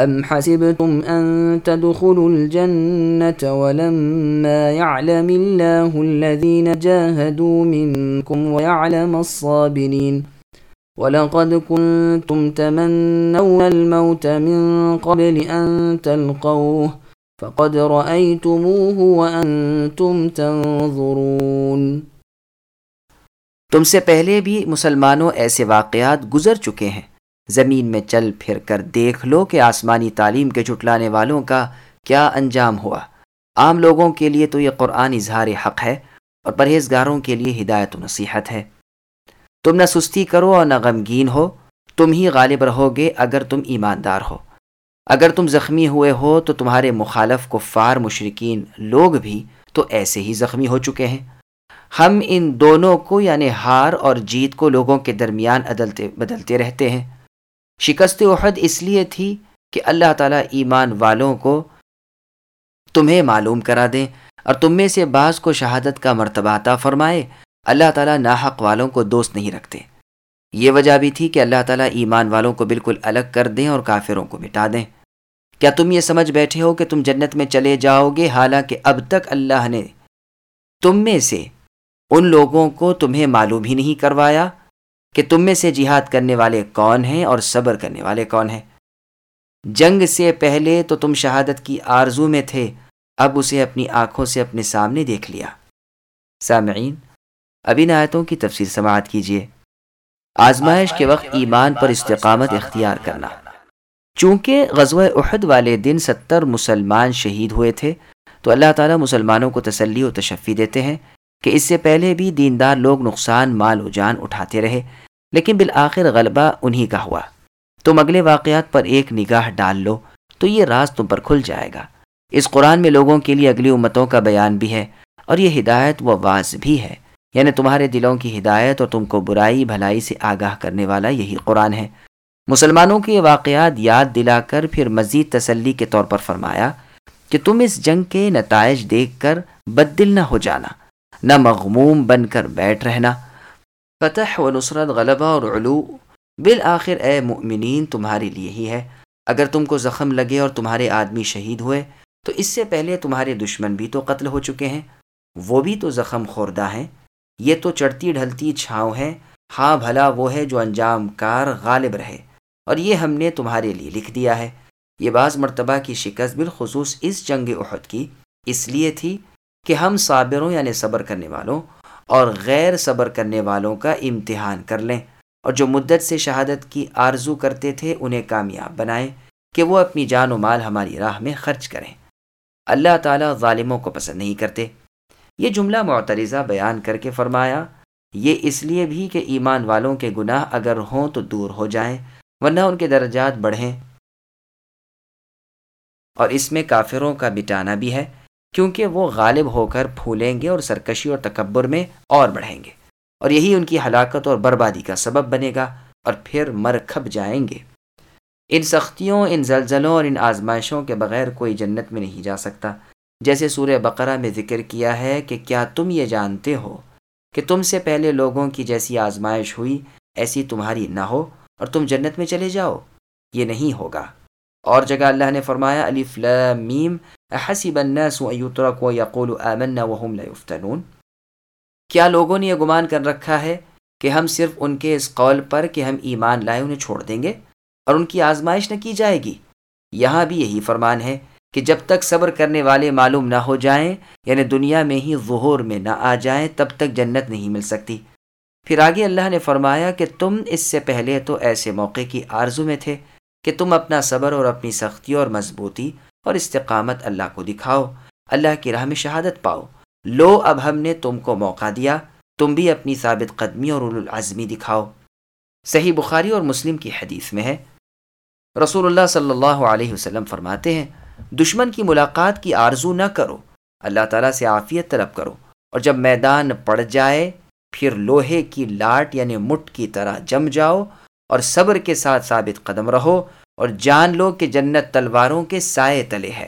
أم حسبتم أن تدخلوا الجنة ولما يعلم الله الذين جاهدوا منكم ويعلم الصابرين ولقد كنتم تمنون الموت من قبل أن تلقوه فقد رأيتموه وأنتم تنظرون تم سے پہلے بھی مسلمانوں ایسے واقعات گزر چکے ہیں۔ زمین میں چل پھر کر دیکھ لو کہ آسمانی تعلیم کے جھٹلانے والوں کا کیا انجام ہوا۔ عام لوگوں کے لیے تو یہ قرآن اظہار حق ہے اور پرہیزگاروں کے لیے ہدایت و نصیحت ہے۔ تم نہ سستی کرو اور نہ غمگین ہو، تم ہی غالب رہو گے اگر تم ایماندار ہو۔ اگر تم زخمی ہوئے ہو تو تمہارے مخالف کفار مشرقین لوگ بھی تو ایسے ہی زخمی ہو چکے ہیں۔ ہم ان دونوں کو یعنی ہار اور جیت کو لوگوں کے درمیان عدلتے، بدلتے رہتے ہیں۔ شکست احد اس لیے تھی کہ اللہ تعالیٰ ایمان والوں کو تمہیں معلوم کرا دیں اور تم میں سے بعض کو شہادت کا مرتبہ عطا فرمائے۔ اللہ تعالیٰ ناحق والوں کو دوست نہیں رکھتے۔ یہ وجہ بھی تھی کہ اللہ تعالیٰ ایمان والوں کو بالکل الگ کر دیں اور کافروں کو مٹا دیں۔ کیا تم یہ سمجھ بیٹھے ہو کہ تم جنت میں چلے جاؤ گے؟ حالانکہ اب تک اللہ نے تم میں سے ان لوگوں کو تمہیں معلوم ہی نہیں کروایا۔ کہ تم میں سے جہاد کرنے والے کون ہیں اور صبر کرنے والے کون ہیں؟ جنگ سے پہلے تو تم شہادت کی آرزو میں تھے، اب اسے اپنی آنکھوں سے اپنے سامنے دیکھ لیا۔ سامعین، اب ان آیتوں کی تفصیل سماعت کیجیے۔ آزمائش کے وقت ایمان پر استقامت اختیار کرنا۔ چونکہ غزوہ احد والے دن ستر مسلمان شہید ہوئے تھے، تو اللہ تعالیٰ مسلمانوں کو تسلی و تشفی دیتے ہیں۔ کہ اس سے پہلے بھی دیندار لوگ نقصان مال و جان اٹھاتے رہے، لیکن بالآخر غلبہ انہی کا ہوا۔ تم اگلے واقعات پر ایک نگاہ ڈال لو، تو یہ راز تم پر کھل جائے گا۔ اس قرآن میں لوگوں کے لیے اگلی امتوں کا بیان بھی ہے، اور یہ ہدایت و واز بھی ہے۔ یعنی تمہارے دلوں کی ہدایت اور تم کو برائی، بھلائی سے آگاہ کرنے والا یہی قرآن ہے۔ مسلمانوں کے یہ واقعات یاد دلا کر پھر مزید تسلی کے طور پر فرمایا کہ تم اس جنگ کے نتائج دیکھ کر بد دل نہ ہو جانا۔ نہ مغموم بن کر بیٹھ رہنا۔ فتح و نصرت غلبہ اور علو۔ بالآخر اے مؤمنین، تمہارے لیے ہی ہے۔ اگر تم کو زخم لگے اور تمہارے آدمی شہید ہوئے، تو اس سے پہلے تمہارے دشمن بھی تو قتل ہو چکے ہیں۔ وہ بھی تو زخم خوردہ ہیں۔ یہ تو چڑھتی ڈھلتی چھاؤں ہے ہاں بھلا وہ ہے جو انجام کار غالب رہے۔ اور یہ ہم نے تمہارے لیے لکھ دیا ہے۔ یہ بعض مرتبہ کی شکست بالخصوص اس جنگ احد کی۔ اس لیے تھی کہ ہم صابروں یعنی صبر کرنے والوں اور غیر صبر کرنے والوں کا امتحان کر لیں۔ اور جو مدت سے شہادت کی آرزو کرتے تھے، انہیں کامیاب بنائیں کہ وہ اپنی جان و مال ہماری راہ میں خرچ کریں۔ اللہ تعالیٰ ظالموں کو پسند نہیں کرتے۔ یہ جملہ معترضہ بیان کر کے فرمایا، یہ اس لیے بھی کہ ایمان والوں کے گناہ اگر ہوں تو دور ہو جائیں، ورنہ ان کے درجات بڑھیں۔ اور اس میں کافروں کا بٹانا بھی ہے۔ کیونکہ وہ غالب ہو کر پھولیں گے اور سرکشی اور تکبر میں اور بڑھیں گے اور یہی ان کی ہلاکت اور بربادی کا سبب بنے گا اور پھر مر کھپ جائیں گے۔ ان سختیوں، ان زلزلوں اور ان آزمائشوں کے بغیر کوئی جنت میں نہیں جا سکتا۔ جیسے سورہ بقرہ میں ذکر کیا ہے کہ کیا تم یہ جانتے ہو کہ تم سے پہلے لوگوں کی جیسی آزمائش ہوئی، ایسی تمہاری نہ ہو اور تم جنت میں چلے جاؤ؟ یہ نہیں ہوگا۔ اور جگہ اللہ نے فرمایا، الف لام احسب الناس ان يتركوا يقولوا آمنا وهم لا يفتنون کیا لوگوں نے یہ گمان کر رکھا ہے کہ ہم صرف ان کے اس قول پر کہ ہم ایمان لائے انہیں چھوڑ دیں گے؟ اور ان کی آزمائش نہ کی جائے گی؟ یہاں بھی یہی فرمان ہے کہ جب تک صبر کرنے والے معلوم نہ ہو جائیں یعنی دنیا میں ہی ظہور میں نہ آ جائیں، تب تک جنت نہیں مل سکتی۔ پھر آگے اللہ نے فرمایا کہ تم اس سے پہلے تو ایسے موقع کی آرزو میں تھے۔ کہ تم اپنا صبر اور اپنی سختی اور مضبوطی اور استقامت اللہ کو دکھاؤ، اللہ کی راہ میں شہادت پاؤ۔ لو، اب ہم نے تم کو موقع دیا، تم بھی اپنی ثابت قدمی اور العظمی دکھاؤ۔ صحیح بخاری اور مسلم کی حدیث میں ہے۔ رسول اللہ صلی اللہ علیہ وسلم فرماتے ہیں، دشمن کی ملاقات کی آرزو نہ کرو، اللہ تعالیٰ سے عافیت طلب کرو۔ اور جب میدان پڑ جائے، پھر لوہے کی لاٹ یعنی مٹ کی طرح جم جاؤ اور صبر کے ساتھ ثابت قدم رہو اور جان لو کہ جنت تلواروں کے سائے تلے ہے۔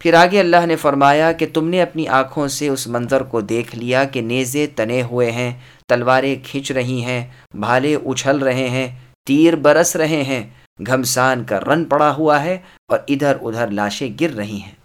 پھر آگے اللہ نے فرمایا کہ تم نے اپنی آنکھوں سے اس منظر کو دیکھ لیا کہ نیزے تنے ہوئے ہیں، تلواریں کھینچ رہی ہیں، بھالے اچھل رہے ہیں، تیر برس رہے ہیں، گھمسان کا رن پڑا ہوا ہے اور ادھر ادھر لاشیں گر رہی ہیں۔